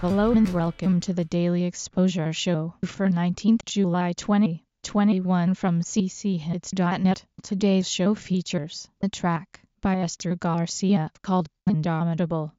Hello and welcome to the Daily Exposure Show for 19th July 2021 from cchits.net. Today's show features a track by Esther Garcia called Indomitable.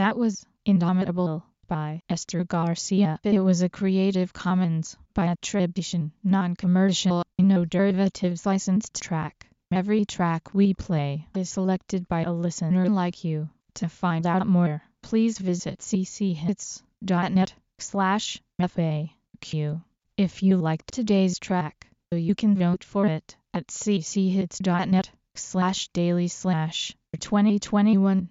That was Indomitable by Esther Garcia. It was a Creative Commons by attribution, non-commercial, no derivatives licensed track. Every track we play is selected by a listener like you. To find out more, please visit cchits.net slash FAQ. If you liked today's track, you can vote for it at cchits.net slash daily slash 2021